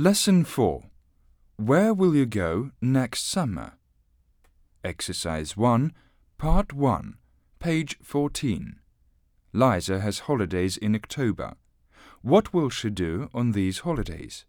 Lesson 4 Where will you go next summer? Exercise 1, Part 1, page 14. Liza has holidays in October. What will she do on these holidays?